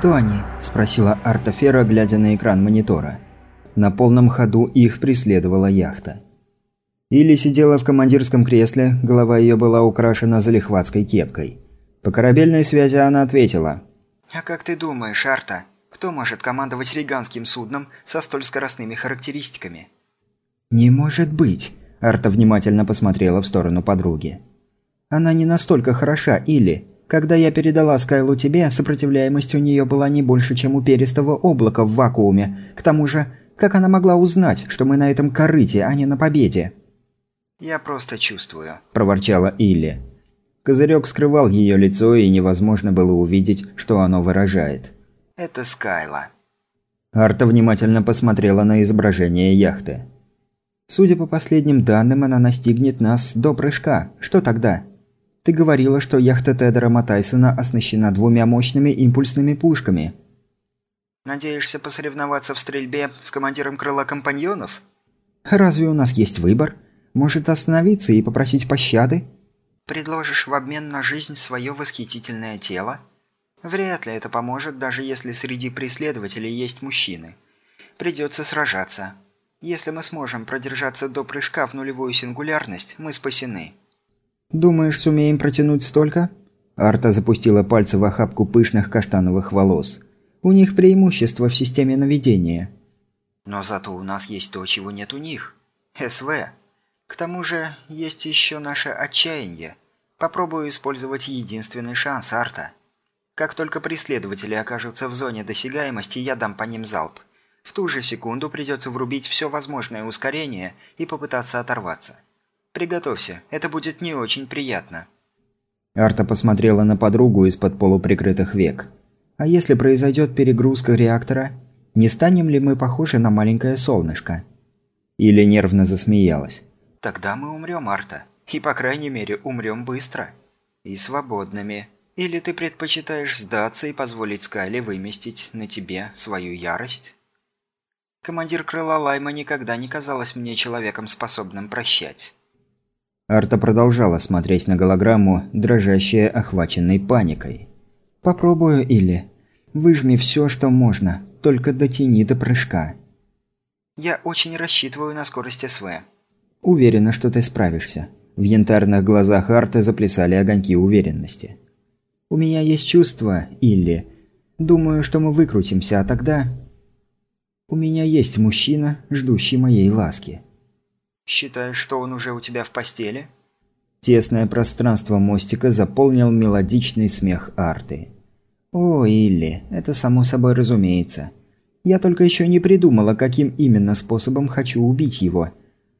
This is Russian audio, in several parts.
«Кто они?» – спросила Артафера, глядя на экран монитора. На полном ходу их преследовала яхта. Или сидела в командирском кресле, голова ее была украшена залихватской кепкой. По корабельной связи она ответила. «А как ты думаешь, Арта, кто может командовать риганским судном со столь скоростными характеристиками?» «Не может быть!» – Арта внимательно посмотрела в сторону подруги. «Она не настолько хороша, или...» Когда я передала Скайлу тебе, сопротивляемость у нее была не больше, чем у перистого облака в вакууме. К тому же, как она могла узнать, что мы на этом корыте, а не на победе?» «Я просто чувствую», – проворчала Илли. Козырек скрывал ее лицо, и невозможно было увидеть, что оно выражает. «Это Скайла». Арта внимательно посмотрела на изображение яхты. «Судя по последним данным, она настигнет нас до прыжка. Что тогда?» Ты говорила, что яхта Тедера Матайсона оснащена двумя мощными импульсными пушками. Надеешься посоревноваться в стрельбе с командиром крыла компаньонов? Разве у нас есть выбор? Может остановиться и попросить пощады? Предложишь в обмен на жизнь свое восхитительное тело? Вряд ли это поможет, даже если среди преследователей есть мужчины. Придется сражаться. Если мы сможем продержаться до прыжка в нулевую сингулярность, мы спасены. «Думаешь, сумеем протянуть столько?» Арта запустила пальцы в охапку пышных каштановых волос. «У них преимущество в системе наведения». «Но зато у нас есть то, чего нет у них. СВ. К тому же, есть еще наше отчаяние. Попробую использовать единственный шанс, Арта. Как только преследователи окажутся в зоне досягаемости, я дам по ним залп. В ту же секунду придется врубить все возможное ускорение и попытаться оторваться. Приготовься, это будет не очень приятно». Арта посмотрела на подругу из-под полуприкрытых век. «А если произойдет перегрузка реактора, не станем ли мы похожи на маленькое солнышко?» Или нервно засмеялась. «Тогда мы умрем, Арта. И, по крайней мере, умрем быстро. И свободными. Или ты предпочитаешь сдаться и позволить Скайле выместить на тебе свою ярость?» Командир крыла Лайма никогда не казалась мне человеком, способным прощать. Арта продолжала смотреть на голограмму, дрожащая, охваченной паникой. «Попробую, Или. Выжми все, что можно, только дотяни до прыжка». «Я очень рассчитываю на скорость СВ». «Уверена, что ты справишься». В янтарных глазах Арты заплясали огоньки уверенности. «У меня есть чувство, Илли. Думаю, что мы выкрутимся, а тогда...» «У меня есть мужчина, ждущий моей ласки». «Считаешь, что он уже у тебя в постели?» Тесное пространство мостика заполнил мелодичный смех Арты. «О, Илли, это само собой разумеется. Я только еще не придумала, каким именно способом хочу убить его.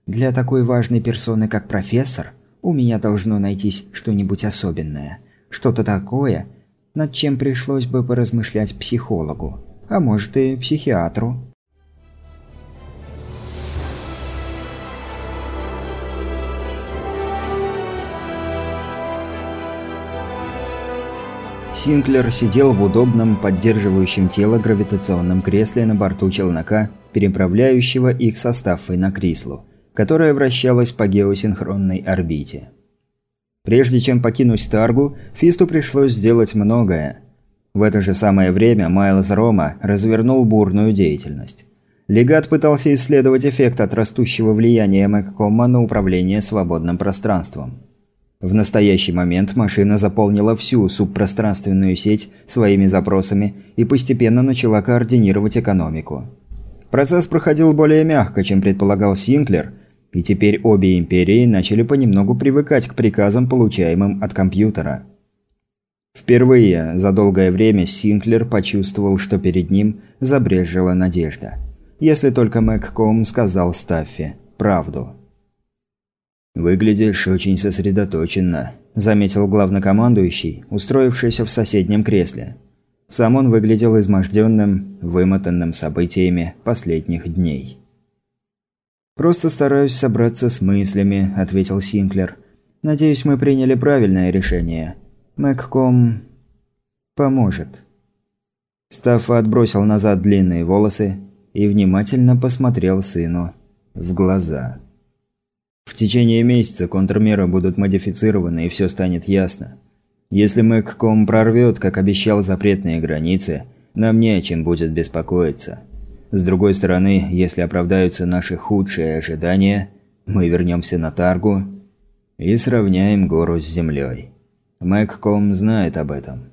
Для такой важной персоны, как профессор, у меня должно найтись что-нибудь особенное. Что-то такое, над чем пришлось бы поразмышлять психологу, а может и психиатру». Синклер сидел в удобном, поддерживающем тело гравитационном кресле на борту челнока, переправляющего их состав на Крислу, которая вращалась по геосинхронной орбите. Прежде чем покинуть Таргу, Фисту пришлось сделать многое. В это же самое время Майлз Рома развернул бурную деятельность. Легат пытался исследовать эффект от растущего влияния Мэгкома на управление свободным пространством. В настоящий момент машина заполнила всю субпространственную сеть своими запросами и постепенно начала координировать экономику. Процесс проходил более мягко, чем предполагал Синклер, и теперь обе империи начали понемногу привыкать к приказам, получаемым от компьютера. Впервые за долгое время Синклер почувствовал, что перед ним забрежила надежда. Если только Мэгком сказал Стаффи правду. «Выглядишь очень сосредоточенно», – заметил главнокомандующий, устроившийся в соседнем кресле. Сам он выглядел изможденным, вымотанным событиями последних дней. «Просто стараюсь собраться с мыслями», – ответил Синклер. «Надеюсь, мы приняли правильное решение. Мэгком... поможет». Стаффа отбросил назад длинные волосы и внимательно посмотрел сыну в глаза. В течение месяца контрмеры будут модифицированы и все станет ясно. Если Мэгком прорвет, как обещал, запретные границы, нам не о чем будет беспокоиться. С другой стороны, если оправдаются наши худшие ожидания, мы вернемся на Таргу и сравняем гору с землей. Мэгком знает об этом.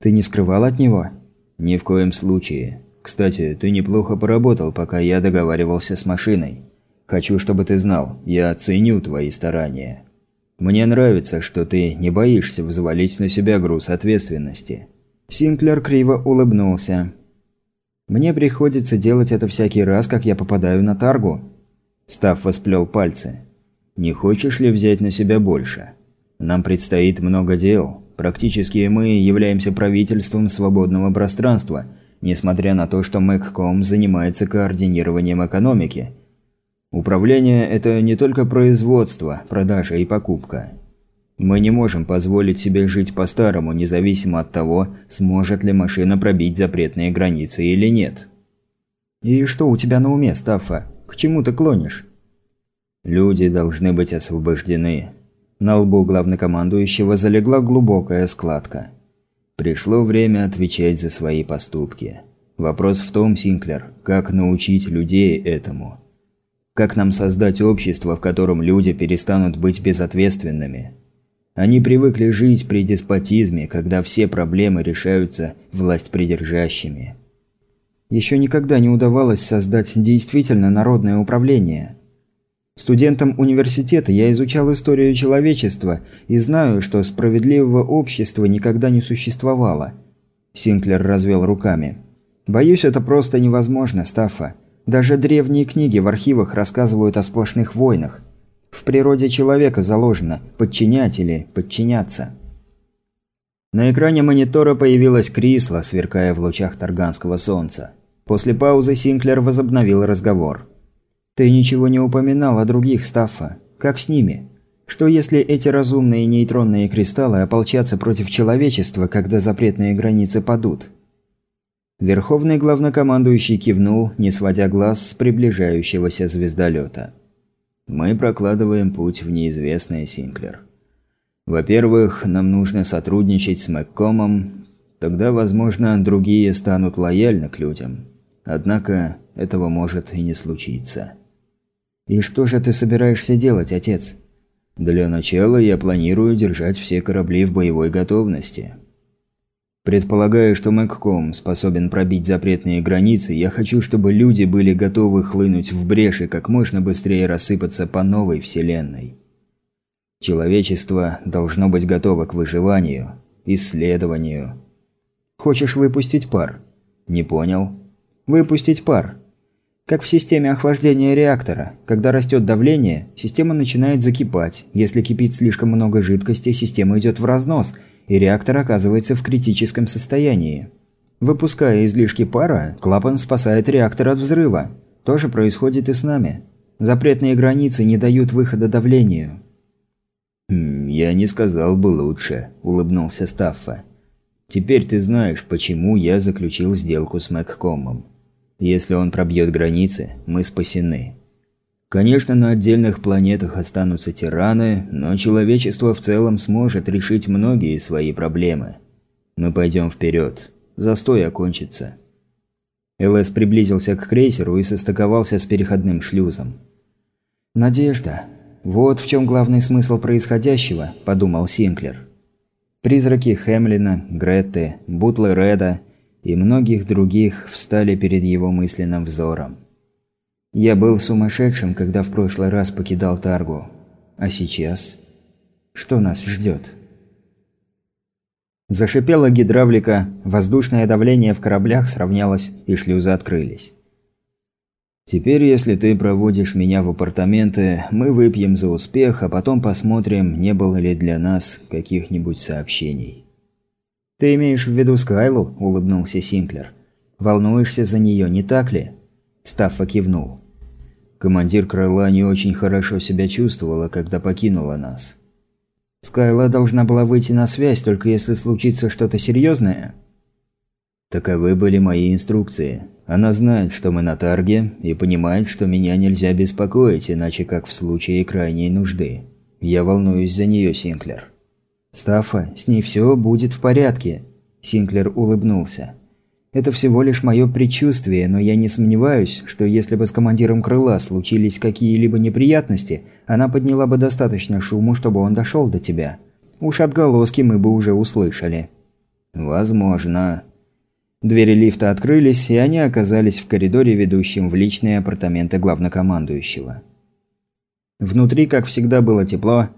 Ты не скрывал от него? Ни в коем случае. Кстати, ты неплохо поработал, пока я договаривался с машиной. Хочу, чтобы ты знал, я ценю твои старания. Мне нравится, что ты не боишься взвалить на себя груз ответственности. Синклер криво улыбнулся. Мне приходится делать это всякий раз, как я попадаю на таргу. Став восплел пальцы. Не хочешь ли взять на себя больше? Нам предстоит много дел. Практически мы являемся правительством свободного пространства – несмотря на то, что Мэгком занимается координированием экономики. Управление – это не только производство, продажа и покупка. Мы не можем позволить себе жить по-старому, независимо от того, сможет ли машина пробить запретные границы или нет. «И что у тебя на уме, Стаффа? К чему ты клонишь?» «Люди должны быть освобождены». На лбу главнокомандующего залегла глубокая складка. Пришло время отвечать за свои поступки. Вопрос в том, Синклер, как научить людей этому? Как нам создать общество, в котором люди перестанут быть безответственными? Они привыкли жить при деспотизме, когда все проблемы решаются власть придержащими. Еще никогда не удавалось создать действительно народное управление – Студентом университета я изучал историю человечества и знаю, что справедливого общества никогда не существовало. Синклер развел руками. Боюсь, это просто невозможно, Стаффа. Даже древние книги в архивах рассказывают о сплошных войнах. В природе человека заложено подчинять или подчиняться. На экране монитора появилась Крисла, сверкая в лучах тарганского солнца. После паузы Синклер возобновил разговор. «Ты ничего не упоминал о других, Стаффа. Как с ними? Что если эти разумные нейтронные кристаллы ополчатся против человечества, когда запретные границы падут?» Верховный главнокомандующий кивнул, не сводя глаз с приближающегося звездолета. «Мы прокладываем путь в неизвестное, Синклер. Во-первых, нам нужно сотрудничать с Мэгкомом, тогда, возможно, другие станут лояльны к людям. Однако, этого может и не случиться». «И что же ты собираешься делать, отец?» «Для начала я планирую держать все корабли в боевой готовности. Предполагая, что Мэгком способен пробить запретные границы, я хочу, чтобы люди были готовы хлынуть в брешь и как можно быстрее рассыпаться по новой вселенной. Человечество должно быть готово к выживанию, исследованию». «Хочешь выпустить пар?» «Не понял». «Выпустить пар. Как в системе охлаждения реактора. Когда растет давление, система начинает закипать. Если кипит слишком много жидкости, система идет в разнос, и реактор оказывается в критическом состоянии. Выпуская излишки пара, клапан спасает реактор от взрыва. То же происходит и с нами. Запретные границы не дают выхода давлению. «Хм, «Я не сказал бы лучше», – улыбнулся Стаффа. «Теперь ты знаешь, почему я заключил сделку с Мэгкомом. Если он пробьет границы, мы спасены. Конечно, на отдельных планетах останутся тираны, но человечество в целом сможет решить многие свои проблемы. Мы пойдем вперед. Застой окончится. ЛС приблизился к крейсеру и состыковался с переходным шлюзом. «Надежда. Вот в чем главный смысл происходящего», – подумал Синклер. Призраки Хемлина, Гретты, Бутлы Реда – и многих других встали перед его мысленным взором. Я был сумасшедшим, когда в прошлый раз покидал Таргу. А сейчас? Что нас ждет? Зашипела гидравлика, воздушное давление в кораблях сравнялось, и шлюзы открылись. «Теперь, если ты проводишь меня в апартаменты, мы выпьем за успех, а потом посмотрим, не было ли для нас каких-нибудь сообщений». «Ты имеешь в виду Скайлу?» – улыбнулся Синклер. «Волнуешься за нее, не так ли?» Стаффа кивнул. Командир крыла не очень хорошо себя чувствовала, когда покинула нас. Скайла должна была выйти на связь, только если случится что-то серьезное. Таковы были мои инструкции. Она знает, что мы на тарге, и понимает, что меня нельзя беспокоить, иначе как в случае крайней нужды. Я волнуюсь за нее, Синклер. «Стаффа, с ней все будет в порядке», – Синклер улыбнулся. Это всего лишь мое предчувствие, но я не сомневаюсь, что если бы с командиром крыла случились какие-либо неприятности, она подняла бы достаточно шуму, чтобы он дошел до тебя. Уж отголоски мы бы уже услышали. Возможно. Двери лифта открылись, и они оказались в коридоре, ведущем в личные апартаменты главнокомандующего. Внутри, как всегда, было тепло,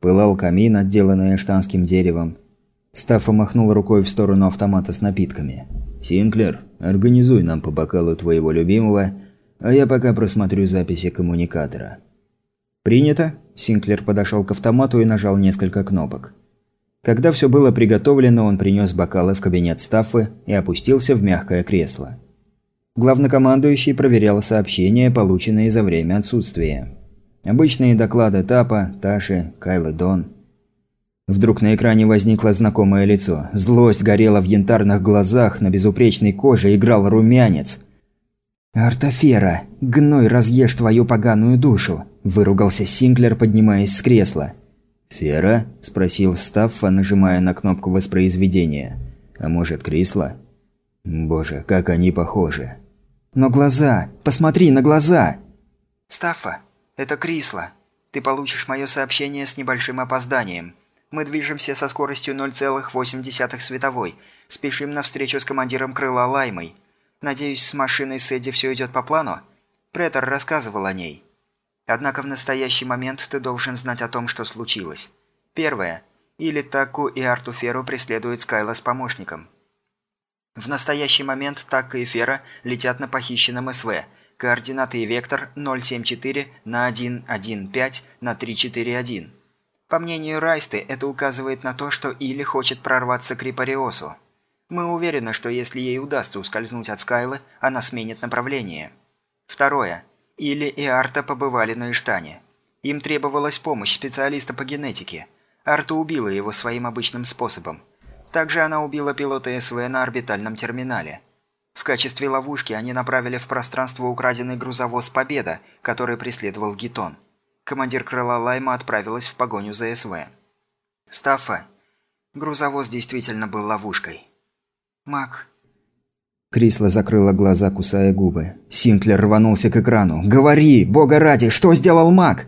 пылал камин, отделанный штанским деревом. Стаффа махнул рукой в сторону автомата с напитками. «Синклер, организуй нам по бокалу твоего любимого, а я пока просмотрю записи коммуникатора». «Принято». Синклер подошел к автомату и нажал несколько кнопок. Когда все было приготовлено, он принес бокалы в кабинет Стаффы и опустился в мягкое кресло. Главнокомандующий проверял сообщения, полученные за время отсутствия. Обычные доклады Тапа, Таши, Кайлы Дон – Вдруг на экране возникло знакомое лицо. Злость горела в янтарных глазах, на безупречной коже играл румянец. «Артофера, гной разъешь твою поганую душу!» – выругался Синклер, поднимаясь с кресла. «Фера?» – спросил Стаффа, нажимая на кнопку воспроизведения. «А может, Крисла?» «Боже, как они похожи!» «Но глаза! Посмотри на глаза!» «Стаффа, это Крисла. Ты получишь мое сообщение с небольшим опозданием. Мы движемся со скоростью 0,8 световой. Спешим на встречу с командиром крыла Лаймой. Надеюсь, с машиной Сэдди все идет по плану? Претор рассказывал о ней. Однако в настоящий момент ты должен знать о том, что случилось. Первое. Или Таку и Артуферу преследует Скайла с помощником. В настоящий момент Такка и Фера летят на похищенном СВ. Координаты и вектор 074 на 115 на 341. По мнению Райсты, это указывает на то, что Или хочет прорваться к Рипариосу. Мы уверены, что если ей удастся ускользнуть от Скайлы, она сменит направление. Второе. Или и Арта побывали на Иштане. Им требовалась помощь специалиста по генетике. Арта убила его своим обычным способом. Также она убила пилота СВ на орбитальном терминале. В качестве ловушки они направили в пространство украденный грузовоз «Победа», который преследовал Гитон командир крыла Лайма отправилась в погоню за СВ. Стаффа. Грузовоз действительно был ловушкой. Мак. Крисла закрыла глаза, кусая губы. Синклер рванулся к экрану. «Говори! Бога ради! Что сделал Мак?»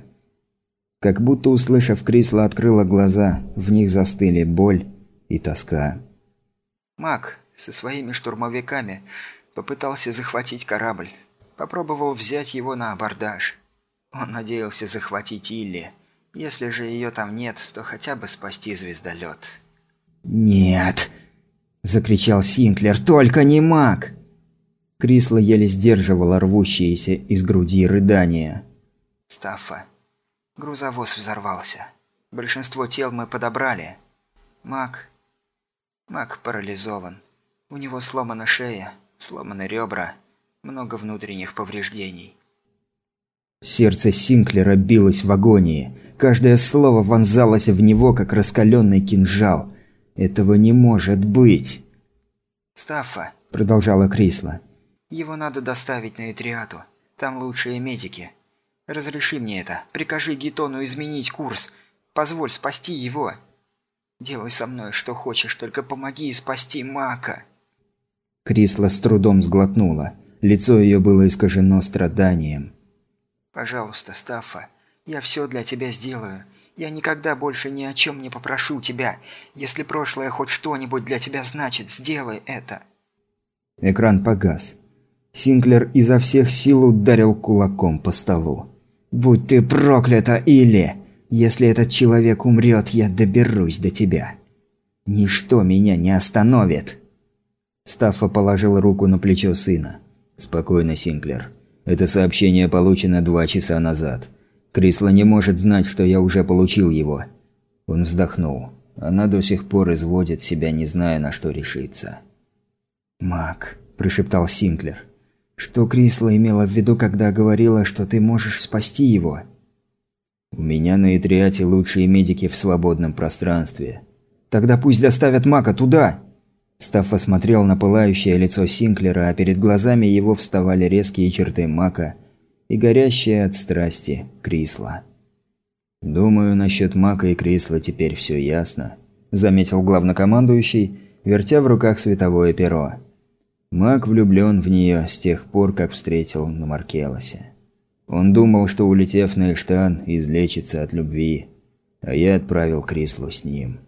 Как будто услышав, Крисла открыла глаза. В них застыли боль и тоска. Мак со своими штурмовиками попытался захватить корабль. Попробовал взять его на абордаж. Он надеялся захватить Илли. Если же ее там нет, то хотя бы спасти звездолет. «Нет!» – закричал Синклер. «Только не маг!» Крисла еле сдерживала рвущиеся из груди рыдания. «Стаффа, грузовоз взорвался. Большинство тел мы подобрали. Маг... Маг парализован. У него сломана шея, сломаны ребра, много внутренних повреждений. Сердце Синклера билось в агонии. Каждое слово вонзалось в него, как раскаленный кинжал. Этого не может быть. «Стаффа», – продолжала Крисла. «Его надо доставить на Этриату. Там лучшие медики. Разреши мне это. Прикажи Гитону изменить курс. Позволь спасти его. Делай со мной что хочешь, только помоги спасти Мака». Крисла с трудом сглотнула. Лицо ее было искажено страданием. Пожалуйста, Стаффа, я все для тебя сделаю. Я никогда больше ни о чем не попрошу тебя. Если прошлое хоть что-нибудь для тебя значит, сделай это». Экран погас. Синклер изо всех сил ударил кулаком по столу. «Будь ты проклята, Или! Если этот человек умрет, я доберусь до тебя. Ничто меня не остановит!» Стаффа положил руку на плечо сына. «Спокойно, Синклер. Это сообщение получено два часа назад. Крисла не может знать, что я уже получил его. Он вздохнул. Она до сих пор изводит себя, не зная, на что решиться. «Мак», – прошептал Синклер. «Что Крисла имела в виду, когда говорила, что ты можешь спасти его?» «У меня на Итриате лучшие медики в свободном пространстве». «Тогда пусть доставят Мака туда!» Стаффа смотрел на пылающее лицо Синклера, а перед глазами его вставали резкие черты Мака и горящие от страсти Крисла. «Думаю, насчет Мака и Крисла теперь все ясно», – заметил главнокомандующий, вертя в руках световое перо. Маг влюблен в нее с тех пор, как встретил на Маркелосе. Он думал, что улетев на Эштан, излечится от любви, а я отправил Крислу с ним.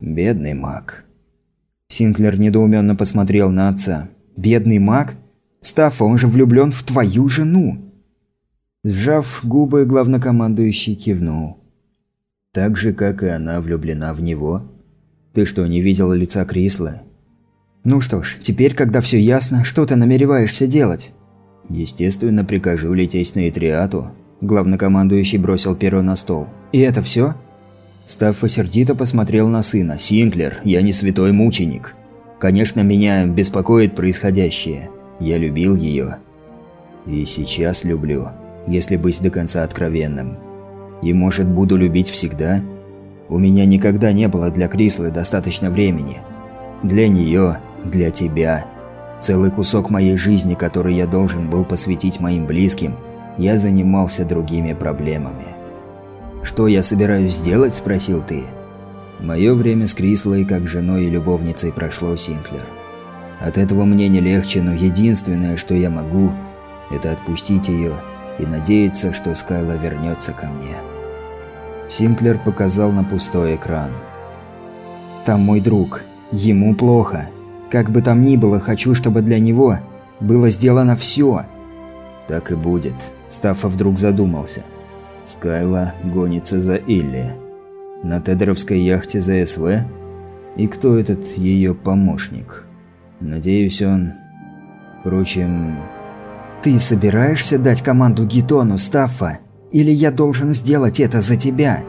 Бедный маг. Синклер недоуменно посмотрел на отца. «Бедный маг? Стаффа, он же влюблен в твою жену!» Сжав губы, главнокомандующий кивнул. «Так же, как и она влюблена в него. Ты что, не видел лица Крисла?» «Ну что ж, теперь, когда все ясно, что ты намереваешься делать?» «Естественно, прикажу лететь на Итриату», – главнокомандующий бросил перо на стол. «И это все?» Стаффа сердито посмотрел на сына. «Синклер, я не святой мученик. Конечно, меня беспокоит происходящее. Я любил ее. И сейчас люблю если быть до конца откровенным. И может буду любить всегда? У меня никогда не было для Крислы достаточно времени. Для нее, для тебя. Целый кусок моей жизни, который я должен был посвятить моим близким, я занимался другими проблемами. «Что я собираюсь сделать?» – спросил ты. Мое время с Крислой как женой и любовницей прошло, Синклер. От этого мне не легче, но единственное, что я могу, это отпустить ее и надеяться, что Скайла вернется ко мне. Синклер показал на пустой экран. «Там мой друг. Ему плохо. Как бы там ни было, хочу, чтобы для него было сделано все». «Так и будет», – Стаффа вдруг задумался. Скайла гонится за Илли. На Тедеровской яхте за СВ? И кто этот ее помощник? Надеюсь, он... Впрочем, «Ты собираешься дать команду Гитону, Стаффа? Или я должен сделать это за тебя?»